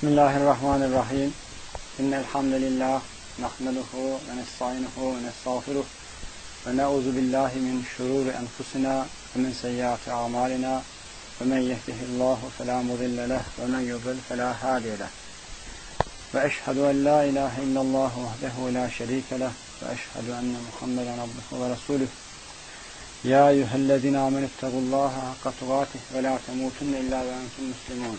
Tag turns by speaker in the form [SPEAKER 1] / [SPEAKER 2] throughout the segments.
[SPEAKER 1] بسم الله الرحمن الرحيم. إن الحمد لله نحمده ونستعينه ونستغفره ونعوذ بالله من شرور أنفسنا ومن سيئات أعمالنا. ومن يهده الله فلا مضل له ومن يضل فلا هادي له. وأشهد أن لا إله إلا الله وحده لا شريك له. وأشهد أن محمدا عبده ورسوله. يا أيها الذين آمنوا اتقوا الله حق تقاته ولا تموتن إلا وأنتم مسلمون.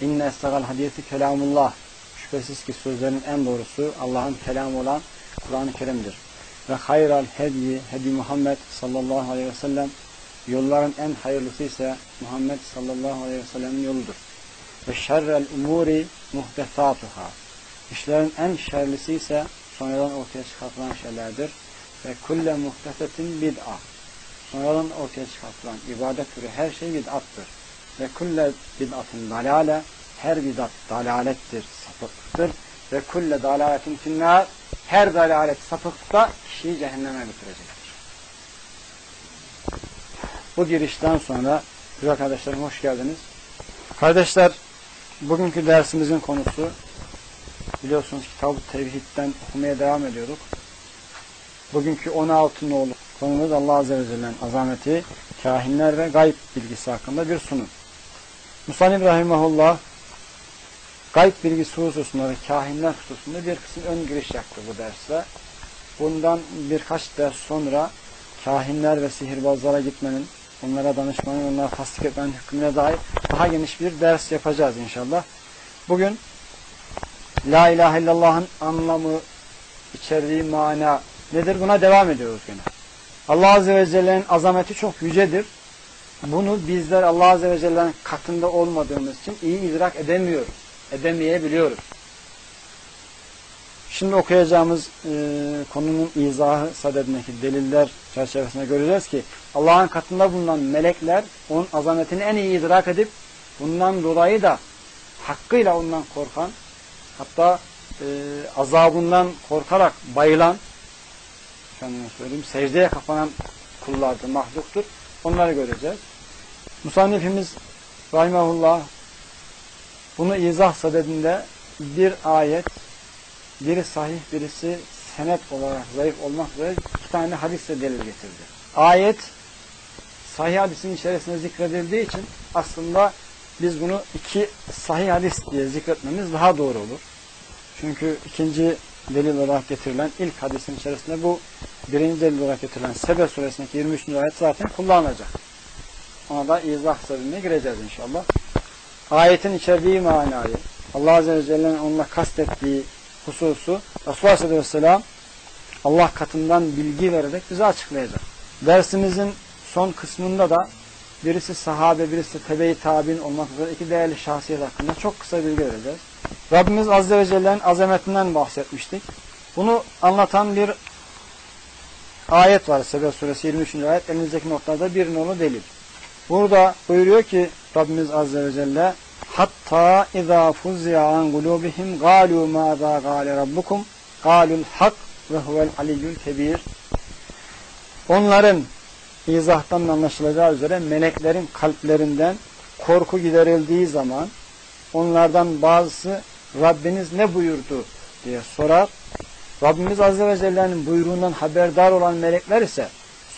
[SPEAKER 1] İnne estagal hadiyeti kelamullah. Şüphesiz ki sözlerin en doğrusu Allah'ın kelamı olan Kur'an-ı Kerim'dir. Ve hayral hediyi, hedi Muhammed sallallahu aleyhi ve sellem yolların en hayırlısı ise Muhammed sallallahu aleyhi ve sellemin yoludur. Ve şerrel umuri muhtesatuhâ. İşlerin en şerlisi ise sonradan ortaya çıkartılan şeylerdir. Ve kulle muhtesetin bid'a. Sonradan ortaya çıkartılan ibadet türü her şey bid'attır ve kulle bid'atın dalale her bid'at dalalettir, sapıklıktır ve kulle dalaletin finnâr her dalalet sapıklıkta kişiyi cehenneme götürecektir. Bu girişten sonra güzel kardeşlerim hoş geldiniz. Kardeşler bugünkü dersimizin konusu biliyorsunuz Kitab-ı Tevhid'den okumaya devam ediyoruz. Bugünkü 16 nolu konumuz Allah Azze ve Celle'nin azameti, kahinler ve gayb bilgisi hakkında bir sunum. Musan İbrahimahullah gayb bilgisi hususunda ve kahinler hususunda bir kısım ön giriş yaptı bu derste. Bundan birkaç ders sonra kahinler ve sihirbazlara gitmenin, onlara danışmanın, onlara tasdik etmenin hükmüne dair daha geniş bir ders yapacağız inşallah. Bugün La ilahe illallah'ın anlamı, içerdiği mana nedir? Buna devam ediyoruz gene. Allah Azze ve Celle'nin azameti çok yücedir. Bunu bizler Allah Azze ve Celle'nin katında olmadığımız için iyi idrak edemiyoruz. Edemeyebiliyoruz. Şimdi okuyacağımız e, konunun izahı sadedindeki deliller çerçevesinde göreceğiz ki Allah'ın katında bulunan melekler onun azametini en iyi idrak edip bundan dolayı da hakkıyla ondan korkan hatta e, azabından korkarak bayılan kendime söyleyeyim secdeye kapanan kullardır, mahluktur. Onları göreceğiz. Musannifimiz Rahimahullah bunu izah sadedinde bir ayet, biri sahih, birisi senet olarak zayıf olmak üzere iki tane hadisle delil getirdi. Ayet sahih hadisin içerisinde zikredildiği için aslında biz bunu iki sahih hadis diye zikretmemiz daha doğru olur. Çünkü ikinci delil olarak getirilen ilk hadisin içerisinde bu birinci delil olarak getirilen Sebe suresindeki 23. ayet zaten kullanılacak. Ona da izah sebebine gireceğiz inşallah. Ayetin içerdiği manayı, Allah Azze ve Celle'nin onunla kastettiği hususu Resulullah Aleyhisselam Allah katından bilgi vererek bize açıklayacak. Dersimizin son kısmında da birisi sahabe, birisi tebe-i tabin olmak üzere iki değerli şahsiyet hakkında çok kısa bilgi vereceğiz. Rabbimiz Azze ve Celle'nin azametinden bahsetmiştik. Bunu anlatan bir ayet var. Sebe suresi 23. ayet. Elinizdeki notlarda bir nolu delil. Burada buyuruyor ki Rabbimiz Azze ve Celle Hatta izâ fuzzi'a an gulûbihim gâlû mâzâ gâle rabbukum gâlul hak ve huvel aliyyül kebir Onların izahtan anlaşılacağı üzere meleklerin kalplerinden korku giderildiği zaman onlardan bazısı Rabbiniz ne buyurdu diye sorar. Rabbimiz Azze ve Celle'nin buyruğundan haberdar olan melekler ise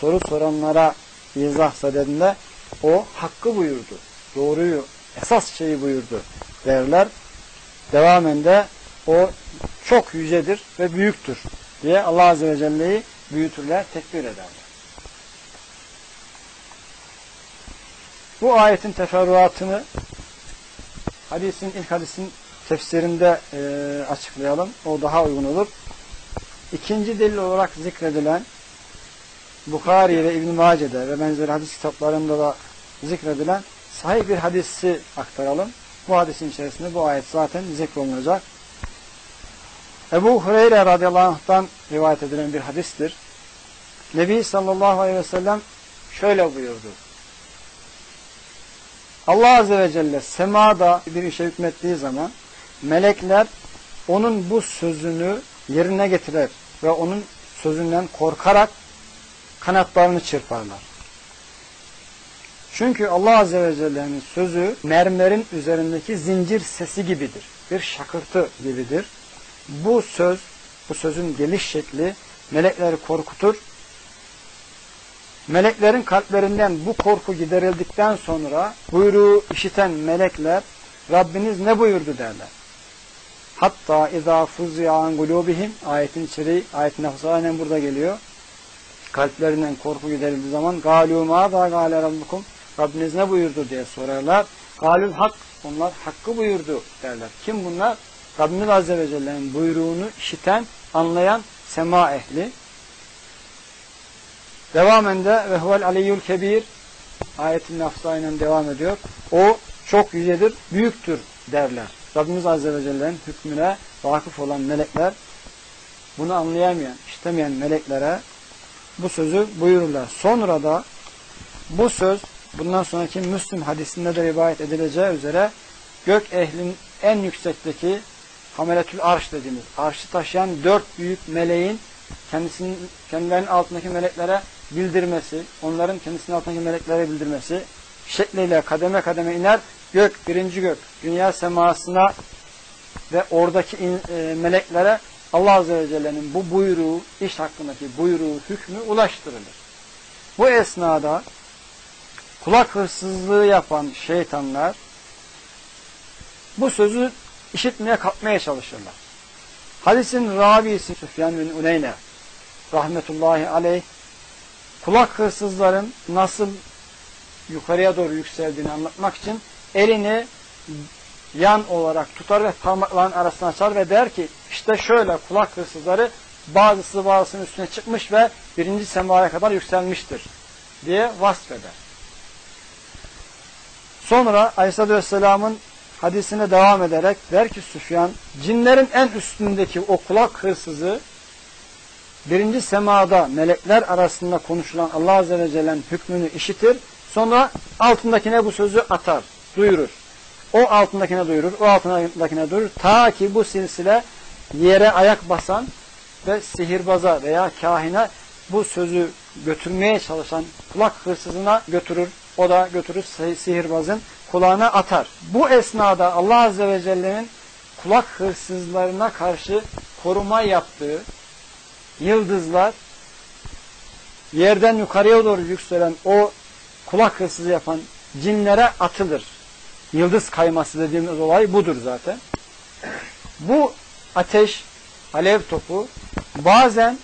[SPEAKER 1] soru soranlara izah sadedinde o hakkı buyurdu. Doğruyu, esas şeyi buyurdu derler. Devamen de o çok yücedir ve büyüktür diye Allah Azze ve Celle'yi büyütürler, tekbir ederler. Bu ayetin teferruatını hadisin ilk hadisin tefsirinde e, açıklayalım. O daha uygun olur. İkinci delil olarak zikredilen Bukhari ve İbn-i Mace'de ve benzeri hadis kitaplarında da zikredilen sahih bir hadisi aktaralım. Bu hadisin içerisinde bu ayet zaten zikrolunacak. Ebu Hureyre radıyallahu anh'tan rivayet edilen bir hadistir. Nebi sallallahu aleyhi ve sellem şöyle buyurdu. Allah azze ve celle semada bir işe hükmettiği zaman melekler onun bu sözünü yerine getirir ve onun sözünden korkarak kanatlarını çırparlar. Çünkü Allah Azze ve Celle'nin sözü mermerin üzerindeki zincir sesi gibidir. Bir şakırtı gibidir. Bu söz, bu sözün geliş şekli melekleri korkutur. Meleklerin kalplerinden bu korku giderildikten sonra buyruğu işiten melekler Rabbiniz ne buyurdu derler. Hatta izâ fuzziya an gulûbihim ayetin içeriği, ayetin lafzı aynen burada geliyor. Kalplerinden korku giderildiği zaman galû mâzâ gâle rabbukum Rabbiniz ne buyurdu diye sorarlar. Galül hak onlar hakkı buyurdu derler. Kim bunlar? Rabbimiz Azze ve Celle'nin buyruğunu işiten, anlayan sema ehli. Devamen de ve huvel aliyyul kebir ayetin lafzayla devam ediyor. O çok yücedir, büyüktür derler. Rabbimiz Azze ve Celle'nin hükmüne vakıf olan melekler bunu anlayamayan, işitemeyen meleklere bu sözü buyururlar. Sonra da bu söz bundan sonraki Müslüm hadisinde de rivayet edileceği üzere gök ehlin en yüksekteki Hameletül Arş dediğimiz arşı taşıyan dört büyük meleğin kendisinin kendilerinin altındaki meleklere bildirmesi, onların kendisinin altındaki meleklere bildirmesi şekliyle kademe kademe iner. Gök, birinci gök, dünya semasına ve oradaki in, e, meleklere Allah Azze ve Celle'nin bu buyruğu, iş hakkındaki buyruğu, hükmü ulaştırılır. Bu esnada kulak hırsızlığı yapan şeytanlar bu sözü işitmeye kalkmaya çalışırlar. Hadisin ravisi Süfyan bin Uneyne rahmetullahi aleyh kulak hırsızların nasıl yukarıya doğru yükseldiğini anlatmak için elini yan olarak tutar ve parmakların arasına açar ve der ki işte şöyle kulak hırsızları bazısı bazısının üstüne çıkmış ve birinci semaya kadar yükselmiştir diye vasfeder. Sonra Aleyhisselatü Vesselam'ın hadisine devam ederek der ki Süfyan, cinlerin en üstündeki o kulak hırsızı birinci semada melekler arasında konuşulan Allah Azze ve Celle'nin hükmünü işitir. Sonra altındakine bu sözü atar, duyurur. O altındakine duyurur, o altındakine duyurur. Ta ki bu silsile yere ayak basan ve sihirbaza veya kahine bu sözü götürmeye çalışan kulak hırsızına götürür. O da götürür sihirbazın kulağına atar. Bu esnada Allah Azze ve Celle'nin kulak hırsızlarına karşı koruma yaptığı yıldızlar yerden yukarıya doğru yükselen o kulak hırsızı yapan cinlere atılır. Yıldız kayması dediğimiz olay budur zaten. Bu ateş, alev topu bazen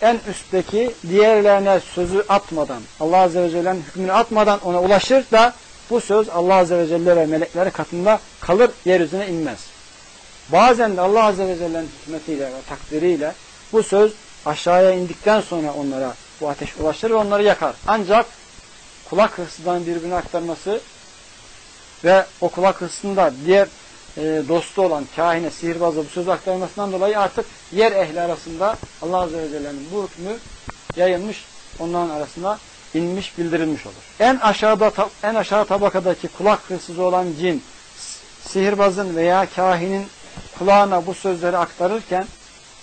[SPEAKER 1] en üstteki diğerlerine sözü atmadan, Allah Azze ve Celle'nin hükmünü atmadan ona ulaşır da bu söz Allah Azze ve Celle ve melekleri katında kalır, yeryüzüne inmez. Bazen de Allah Azze ve Celle'nin hikmetiyle ve takdiriyle bu söz aşağıya indikten sonra onlara bu ateş ulaşır ve onları yakar. Ancak kulak hırsından birbirine aktarması ve o kulak hırsında diğer e, dostu olan kahine, sihirbaza bu söz aktarmasından dolayı artık yer ehli arasında Allah Azze ve Celle'nin bu hükmü yayılmış, onların arasında inmiş, bildirilmiş olur. En aşağıda en aşağı tabakadaki kulak hırsızı olan cin, sihirbazın veya kahinin kulağına bu sözleri aktarırken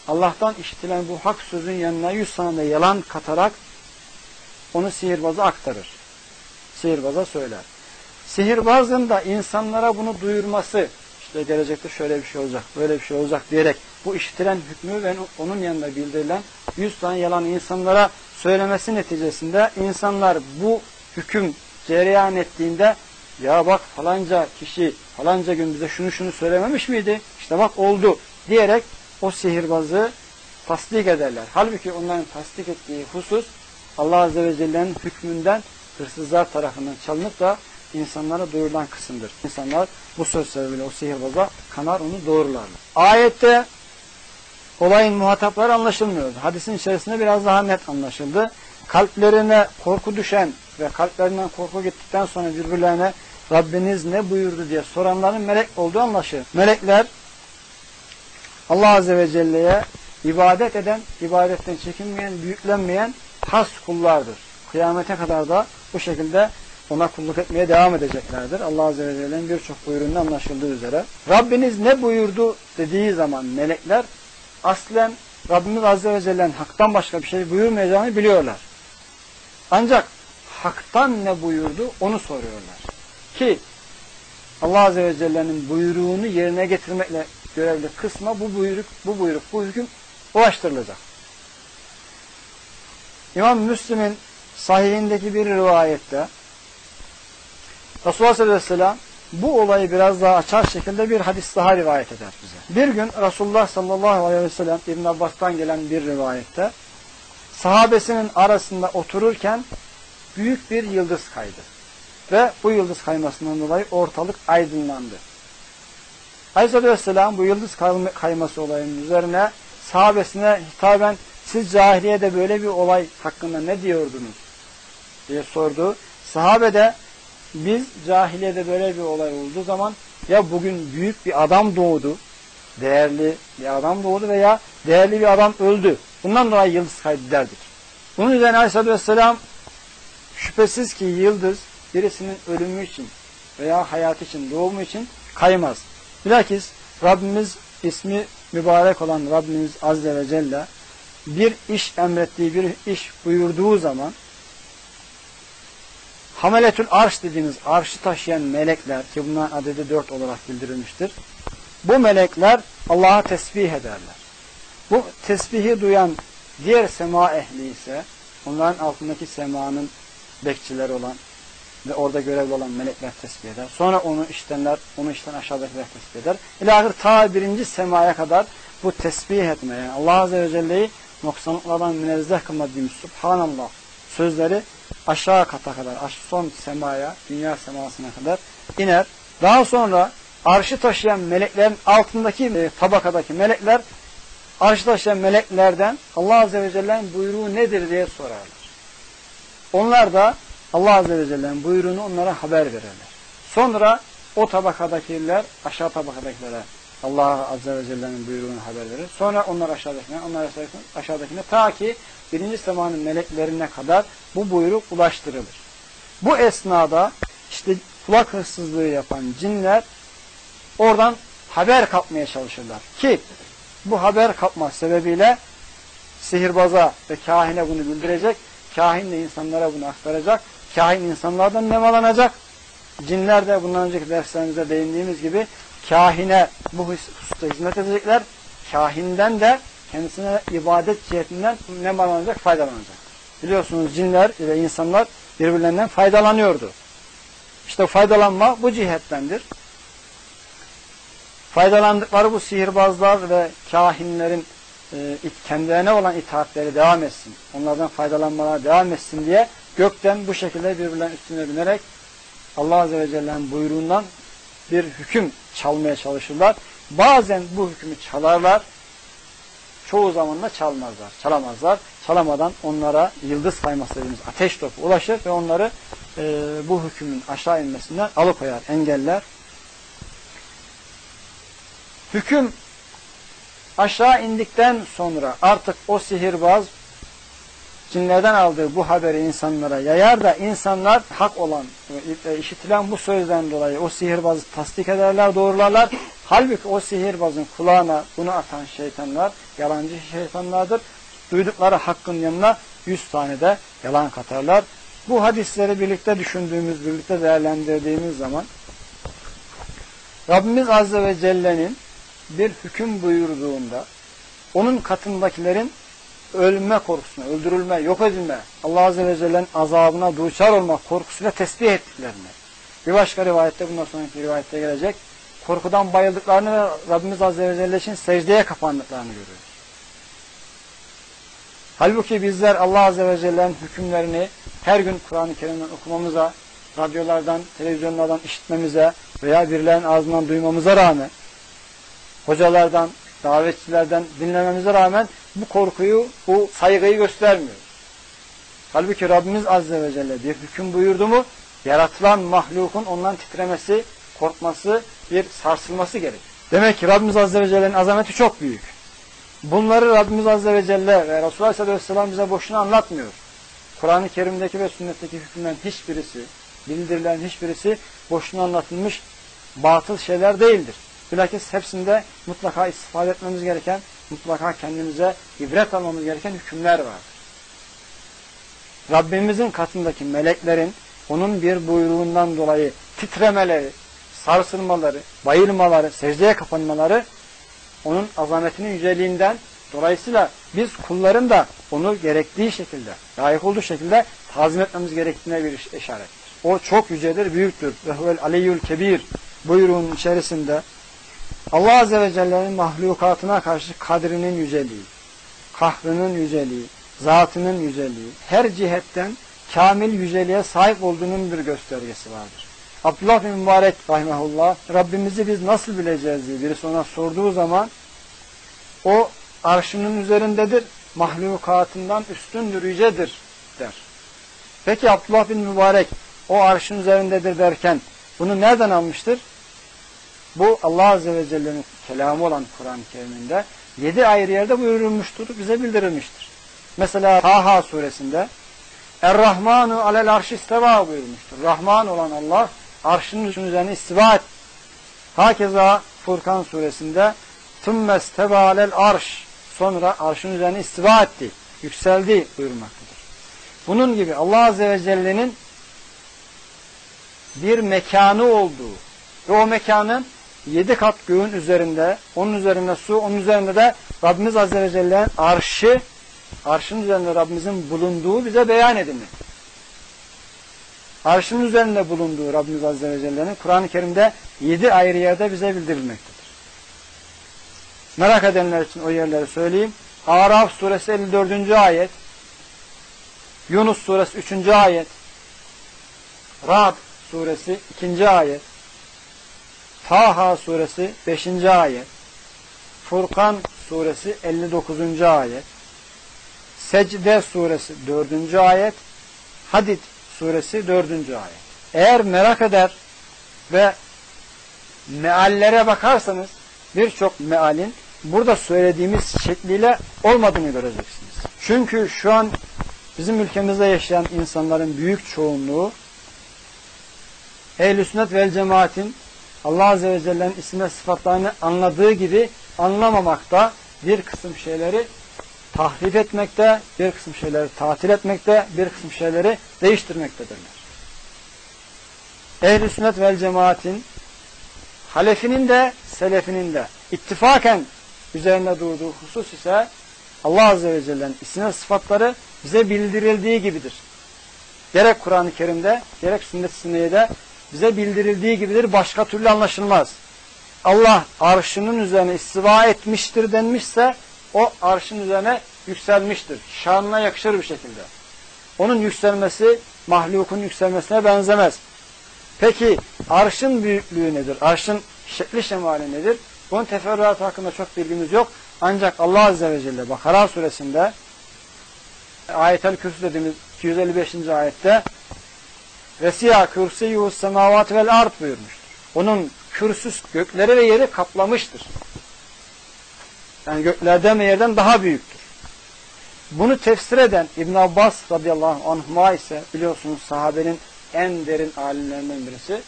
[SPEAKER 1] Allah'tan işitilen bu hak sözün yanına yüz tane yalan katarak onu sihirbaza aktarır. Sihirbaza söyler. Sihirbazın da insanlara bunu duyurması, işte gelecekte şöyle bir şey olacak, böyle bir şey olacak diyerek bu işitilen hükmü ve onun yanında bildirilen yüz tane yalan insanlara söylemesi neticesinde insanlar bu hüküm cereyan ettiğinde ya bak falanca kişi falanca gün bize şunu şunu söylememiş miydi? İşte bak oldu diyerek o sihirbazı tasdik ederler. Halbuki onların tasdik ettiği husus Allah Azze ve Celle'nin hükmünden hırsızlar tarafından çalınıp da insanlara duyurulan kısımdır. İnsanlar bu söz sebebiyle o sihirbaza kanar onu doğrularlar. Ayette olayın muhatapları anlaşılmıyor. Hadisin içerisinde biraz daha net anlaşıldı. Kalplerine korku düşen ve kalplerinden korku gittikten sonra birbirlerine Rabbiniz ne buyurdu diye soranların melek olduğu anlaşılır. Melekler Allah Azze ve Celle'ye ibadet eden, ibadetten çekinmeyen, büyüklenmeyen has kullardır. Kıyamete kadar da bu şekilde ona kulluk etmeye devam edeceklerdir. Allah Azze ve Celle'nin birçok buyruğunda anlaşıldığı üzere. Rabbiniz ne buyurdu dediği zaman melekler aslen Rabbimiz Azze ve Celle'nin haktan başka bir şey buyurmayacağını biliyorlar. Ancak haktan ne buyurdu onu soruyorlar. Ki Allah Azze ve Celle'nin buyruğunu yerine getirmekle görevli kısma bu buyruk, bu buyruk, bu hüküm ulaştırılacak. İmam Müslim'in sahihindeki bir rivayette Resulullah sallallahu aleyhi ve sellem bu olayı biraz daha açar şekilde bir hadis daha rivayet eder bize. Bir gün Resulullah sallallahu aleyhi ve sellem İbn Abbas'tan gelen bir rivayette sahabesinin arasında otururken büyük bir yıldız kaydı. Ve bu yıldız kaymasından dolayı ortalık aydınlandı. Aleyhisselatü Vesselam bu yıldız kayması olayının üzerine sahabesine hitaben siz cahiliyede böyle bir olay hakkında ne diyordunuz diye sordu. Sahabe de biz cahiliyede böyle bir olay olduğu zaman ya bugün büyük bir adam doğdu, değerli bir adam doğdu veya değerli bir adam öldü. Bundan dolayı yıldız kaydı derdik. Bunun üzerine Aleyhisselatü Vesselam şüphesiz ki yıldız birisinin ölümü için veya hayatı için, doğumu için kaymaz. Bilakis Rabbimiz ismi mübarek olan Rabbimiz Azze ve Celle bir iş emrettiği, bir iş buyurduğu zaman Hameletül arş dediğimiz arşı taşıyan melekler ki bunların adedi dört olarak bildirilmiştir. Bu melekler Allah'a tesbih ederler. Bu tesbihi duyan diğer sema ehli ise onların altındaki semanın bekçileri olan ve orada görevli olan melekler tesbih eder. Sonra onu iştenler, onu işten aşağıdakiler tesbih eder. İlahir ta birinci semaya kadar bu tesbih etme yani Allah Azze ve Celle'yi noksanlıklardan münezzeh kılma dediğimiz Subhanallah sözleri aşağı kata kadar, son semaya, dünya semasına kadar iner. Daha sonra arşı taşıyan meleklerin altındaki e, tabakadaki melekler arşı taşıyan meleklerden Allah Azze ve Celle'nin buyruğu nedir diye sorarlar. Onlar da Allah Azze ve Celle'nin buyruğunu onlara haber verirler. Sonra o tabakadakiler aşağı tabakadakilere Allah Azze ve Celle'nin buyruğunu haber verir. Sonra onlar aşağıdakine, onlar aşağıdakine ta ki birinci semanın meleklerine kadar bu buyruk ulaştırılır. Bu esnada işte kulak hırsızlığı yapan cinler oradan haber kapmaya çalışırlar. Ki bu haber kapma sebebiyle sihirbaza ve kahine bunu bildirecek. Kahin de insanlara bunu aktaracak. Kahin insanlardan nemalanacak. Cinler de bundan önceki derslerimizde değindiğimiz gibi kahine bu hususta hizmet edecekler. Kahinden de kendisine ibadet cihetinden nemalanacak, faydalanacak. Biliyorsunuz cinler ile insanlar birbirlerinden faydalanıyordu. İşte faydalanma bu cihettendir. Faydalandıkları bu sihirbazlar ve kahinlerin e, kendilerine olan itaatleri devam etsin. Onlardan faydalanmalar devam etsin diye gökten bu şekilde birbirlerinin üstüne binerek Allah Azze ve Celle'nin buyruğundan bir hüküm çalmaya çalışırlar. Bazen bu hükmü çalarlar. Çoğu zaman da çalmazlar, çalamazlar. Çalamadan onlara yıldız kayması dediğimiz ateş topu ulaşır ve onları e, bu hükmün aşağı inmesinden alıkoyar, engeller. Hüküm aşağı indikten sonra artık o sihirbaz cinlerden aldığı bu haberi insanlara yayar da insanlar hak olan, e, işitilen bu sözden dolayı o sihirbazı tasdik ederler, doğrularlar. Halbuki o sihirbazın kulağına bunu atan şeytanlar yalancı şeytanlardır. Duydukları hakkın yanına yüz tane de yalan katarlar. Bu hadisleri birlikte düşündüğümüz, birlikte değerlendirdiğimiz zaman Rabbimiz Azze ve Celle'nin bir hüküm buyurduğunda onun katındakilerin ölme korkusuna, öldürülme, yok edilme, Allah Azze ve Celle'nin azabına duçar olma korkusuyla tesbih ettiklerini. Bir başka rivayette, bundan sonraki rivayette gelecek, korkudan bayıldıklarını ve Rabbimiz Azze ve Celle için secdeye kapandıklarını görüyoruz. Halbuki bizler Allah Azze ve Celle'nin hükümlerini her gün Kur'an-ı Kerim'den okumamıza, radyolardan, televizyonlardan işitmemize veya birilerinin ağzından duymamıza rağmen, hocalardan, davetçilerden dinlememize rağmen bu korkuyu, bu saygıyı göstermiyor. Halbuki Rabbimiz Azze ve Celle bir hüküm buyurdu mu yaratılan mahlukun ondan titremesi, korkması, bir sarsılması gerek. Demek ki Rabbimiz Azze ve Celle'nin azameti çok büyük. Bunları Rabbimiz Azze ve Celle ve Resulullah Aleyhisselam bize boşuna anlatmıyor. Kur'an-ı Kerim'deki ve sünnetteki hükümlerin hiçbirisi, bildirilen hiçbirisi boşuna anlatılmış batıl şeyler değildir. Bilakis hepsinde mutlaka istifade etmemiz gereken, mutlaka kendimize ibret almamız gereken hükümler vardır. Rabbimizin katındaki meleklerin onun bir buyruğundan dolayı titremeleri, sarsılmaları, bayılmaları, secdeye kapanmaları onun azametinin yüceliğinden dolayısıyla biz kulların da onu gerektiği şekilde, layık olduğu şekilde tazim etmemiz gerektiğine bir işarettir. O çok yücedir, büyüktür. Ve huvel aliyyül kebir buyruğun içerisinde Allah Azze ve Celle'nin mahlukatına karşı kadrinin yüceliği, kahrının yüceliği, zatının yüceliği, her cihetten kamil yüceliğe sahip olduğunun bir göstergesi vardır. Abdullah bin Mübarek rahimahullah Rabbimizi biz nasıl bileceğiz diye birisi ona sorduğu zaman o arşının üzerindedir, mahlukatından üstündür, yücedir der. Peki Abdullah bin Mübarek o arşın üzerindedir derken bunu nereden almıştır? Bu Allah Azze ve Celle'nin kelamı olan Kur'an-ı Kerim'inde yedi ayrı yerde buyurulmuştur, bize bildirilmiştir. Mesela Taha suresinde Er-Rahmanu alel arş isteva buyurmuştur. Rahman olan Allah arşının üzerine istiva et. Hakeza Furkan suresinde Tümme isteva alel arş sonra arşın üzerine istiva etti, yükseldi buyurmaktadır. Bunun gibi Allah Azze ve Celle'nin bir mekanı olduğu ve o mekanın yedi kat göğün üzerinde, onun üzerinde su, onun üzerinde de Rabbimiz Azze ve Celle'nin arşı, arşın üzerinde Rabbimizin bulunduğu bize beyan edilmiş. Arşın üzerinde bulunduğu Rabbimiz Azze ve Celle'nin Kur'an-ı Kerim'de yedi ayrı yerde bize bildirilmektedir. Merak edenler için o yerleri söyleyeyim. Araf suresi 54. ayet, Yunus suresi 3. ayet, Rad suresi 2. ayet, Taha suresi 5. ayet, Furkan suresi 59. ayet, Secde suresi 4. ayet, Hadid suresi 4. ayet. Eğer merak eder ve meallere bakarsanız birçok mealin burada söylediğimiz şekliyle olmadığını göreceksiniz. Çünkü şu an bizim ülkemizde yaşayan insanların büyük çoğunluğu ehl-i sünnet vel cemaatin Allah Azze ve Celle'nin isim ve sıfatlarını anladığı gibi anlamamakta bir kısım şeyleri tahrif etmekte, bir kısım şeyleri tatil etmekte, bir kısım şeyleri değiştirmektedirler. Ehl-i sünnet vel cemaatin halefinin de selefinin de ittifaken üzerinde durduğu husus ise Allah Azze ve Celle'nin isim ve sıfatları bize bildirildiği gibidir. Gerek Kur'an-ı Kerim'de, gerek sünnet-i bize bildirildiği gibidir. Başka türlü anlaşılmaz. Allah arşının üzerine istiva etmiştir denmişse o arşın üzerine yükselmiştir. Şanına yakışır bir şekilde. Onun yükselmesi mahlukun yükselmesine benzemez. Peki arşın büyüklüğü nedir? Arşın şekli şemali nedir? Bunun teferruatı hakkında çok bilgimiz yok. Ancak Allah Azze ve Celle Bakara suresinde ayetel kürsü dediğimiz 255. ayette Vesiya kürsiyyuhu semavat vel ard buyurmuştur. Onun kürsüs gökleri ve yeri kaplamıştır. Yani göklerden ve yerden daha büyüktür. Bunu tefsir eden İbn Abbas radıyallahu anhuma ise biliyorsunuz sahabenin en derin alimlerinden birisi.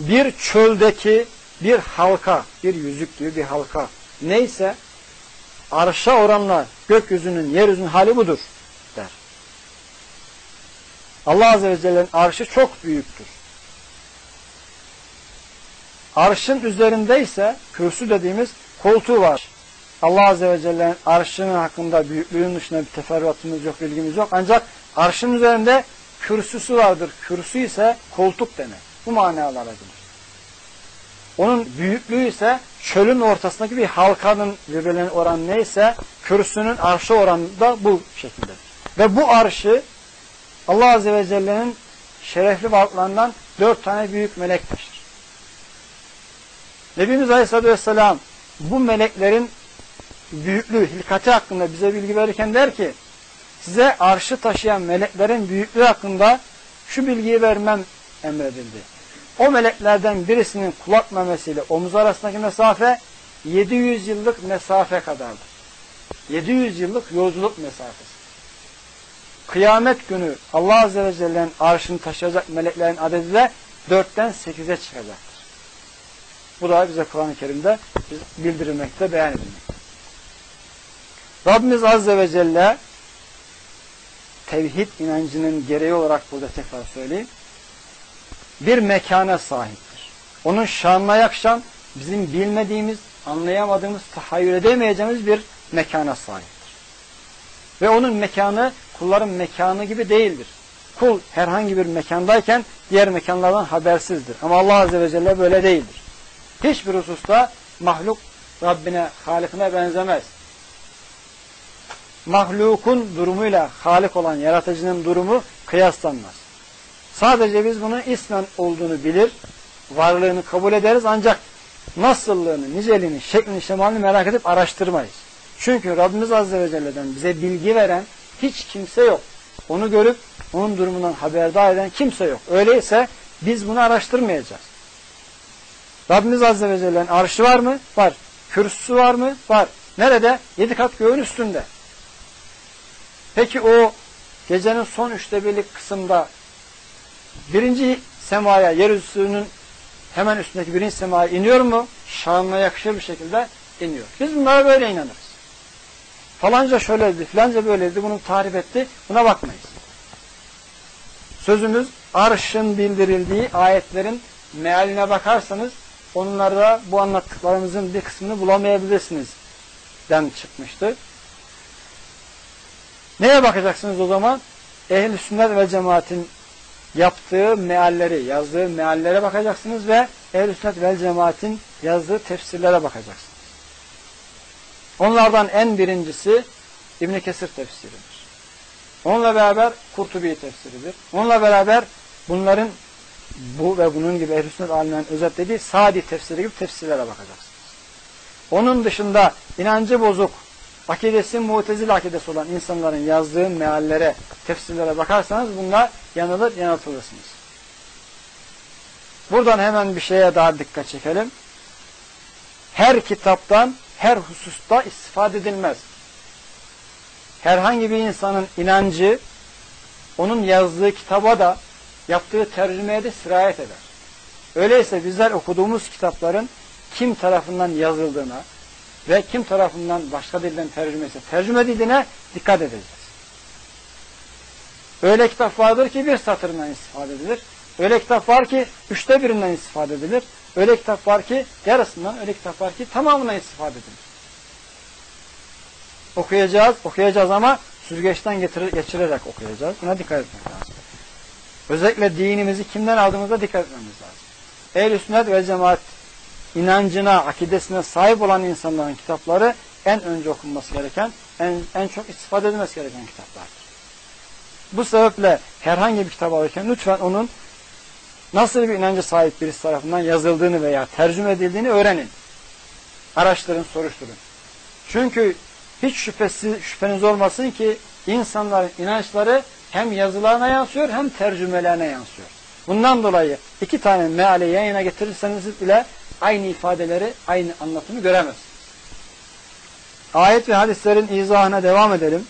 [SPEAKER 1] Bir çöldeki bir halka, bir yüzük gibi bir halka neyse arşa oranla gökyüzünün, yeryüzünün hali budur. Allah Azze ve Celle'nin arşı çok büyüktür. Arşın üzerinde ise kürsü dediğimiz koltuğu var. Allah Azze ve Celle'nin arşının hakkında büyüklüğün dışında bir teferruatımız yok, bilgimiz yok. Ancak arşın üzerinde kürsüsü vardır. Kürsü ise koltuk demek. Bu manalarla gelir. Onun büyüklüğü ise çölün ortasındaki bir halkanın birbirlerine oran neyse kürsünün arşı oranı da bu şekilde. Ve bu arşı Allah Azze ve Celle'nin şerefli varlıklarından dört tane büyük melek taşır. Nebimiz Aleyhisselatü Vesselam bu meleklerin büyüklüğü, hilkati hakkında bize bilgi verirken der ki size arşı taşıyan meleklerin büyüklüğü hakkında şu bilgiyi vermem emredildi. O meleklerden birisinin kulak memesiyle omuz arasındaki mesafe 700 yıllık mesafe kadardır. 700 yıllık yolculuk mesafesi. Kıyamet günü Allah Azze ve Celle'nin arşını taşıyacak meleklerin adedi de 4'ten 8'e çıkacaktır. Bu da bize Kur'an-ı Kerim'de bildirilmekte, beyan edilmekte. Rabbimiz Azze ve Celle tevhid inancının gereği olarak burada tekrar söyleyeyim. Bir mekana sahiptir. Onun şanına yakışan bizim bilmediğimiz, anlayamadığımız, tahayyül edemeyeceğimiz bir mekana sahiptir. Ve onun mekanı kulların mekanı gibi değildir. Kul herhangi bir mekandayken diğer mekanlardan habersizdir. Ama Allah Azze ve Celle böyle değildir. Hiçbir hususta mahluk Rabbine, Halikine benzemez. Mahlukun durumuyla Halik olan yaratıcının durumu kıyaslanmaz. Sadece biz bunun ismen olduğunu bilir, varlığını kabul ederiz ancak nasıllığını, niceliğini, şeklini, şemalini merak edip araştırmayız. Çünkü Rabbimiz Azze ve Celle'den bize bilgi veren hiç kimse yok. Onu görüp onun durumundan haberdar eden kimse yok. Öyleyse biz bunu araştırmayacağız. Rabbimiz Azze ve Celle'nin arşı var mı? Var. Kürsüsü var mı? Var. Nerede? Yedi kat göğün üstünde. Peki o gecenin son üçte birlik kısımda birinci semaya, yeryüzünün hemen üstündeki birinci semaya iniyor mu? Şanına yakışır bir şekilde iniyor. Biz bunlara böyle inanırız. Falanca şöyleydi, filanca böyleydi, bunu tarif etti. Buna bakmayız. Sözümüz arşın bildirildiği ayetlerin mealine bakarsanız onlarda bu anlattıklarımızın bir kısmını bulamayabilirsiniz den çıkmıştı. Neye bakacaksınız o zaman? Ehl-i sünnet ve cemaatin yaptığı mealleri, yazdığı meallere bakacaksınız ve ehl-i sünnet ve cemaatin yazdığı tefsirlere bakacaksınız. Onlardan en birincisi İbn Kesir tefsiridir. Onunla beraber Kurtubi tefsiridir. Onunla beraber bunların bu ve bunun gibi ehl-i sünnet alimlerin özetlediği Sadi tefsiri gibi tefsirlere bakacaksınız. Onun dışında inancı bozuk, akidesi mutezil akidesi olan insanların yazdığı meallere, tefsirlere bakarsanız bunlar yanılır, yanıltılırsınız. Buradan hemen bir şeye daha dikkat çekelim. Her kitaptan, her hususta istifade edilmez. Herhangi bir insanın inancı, onun yazdığı kitaba da, yaptığı tercümeye de sirayet eder. Öyleyse bizler okuduğumuz kitapların kim tarafından yazıldığına, ve kim tarafından başka dilden tercüme ise tercüme edildiğine dikkat edeceğiz. Öyle kitap vardır ki bir satırından istifade edilir. Öyle kitap var ki üçte birinden istifade edilir. Öyle kitap var ki yarısından, öyle kitap var ki tamamından istifade edilir. Okuyacağız, okuyacağız ama süzgeçten getirir, geçirerek okuyacağız. Buna dikkat etmek lazım. Özellikle dinimizi kimden aldığımızda dikkat etmemiz lazım. Ehl-i sünnet ve cemaat inancına, akidesine sahip olan insanların kitapları en önce okunması gereken, en, en çok istifade edilmesi gereken kitaplardır. Bu sebeple herhangi bir kitap alırken lütfen onun nasıl bir inanca sahip birisi tarafından yazıldığını veya tercüme edildiğini öğrenin. Araştırın, soruşturun. Çünkü hiç şüphesiz, şüpheniz olmasın ki insanların inançları hem yazılarına yansıyor hem tercümelerine yansıyor. Bundan dolayı iki tane meale yayına getirirseniz bile aynı ifadeleri, aynı anlatımı göremez. Ayet ve hadislerin izahına devam edelim.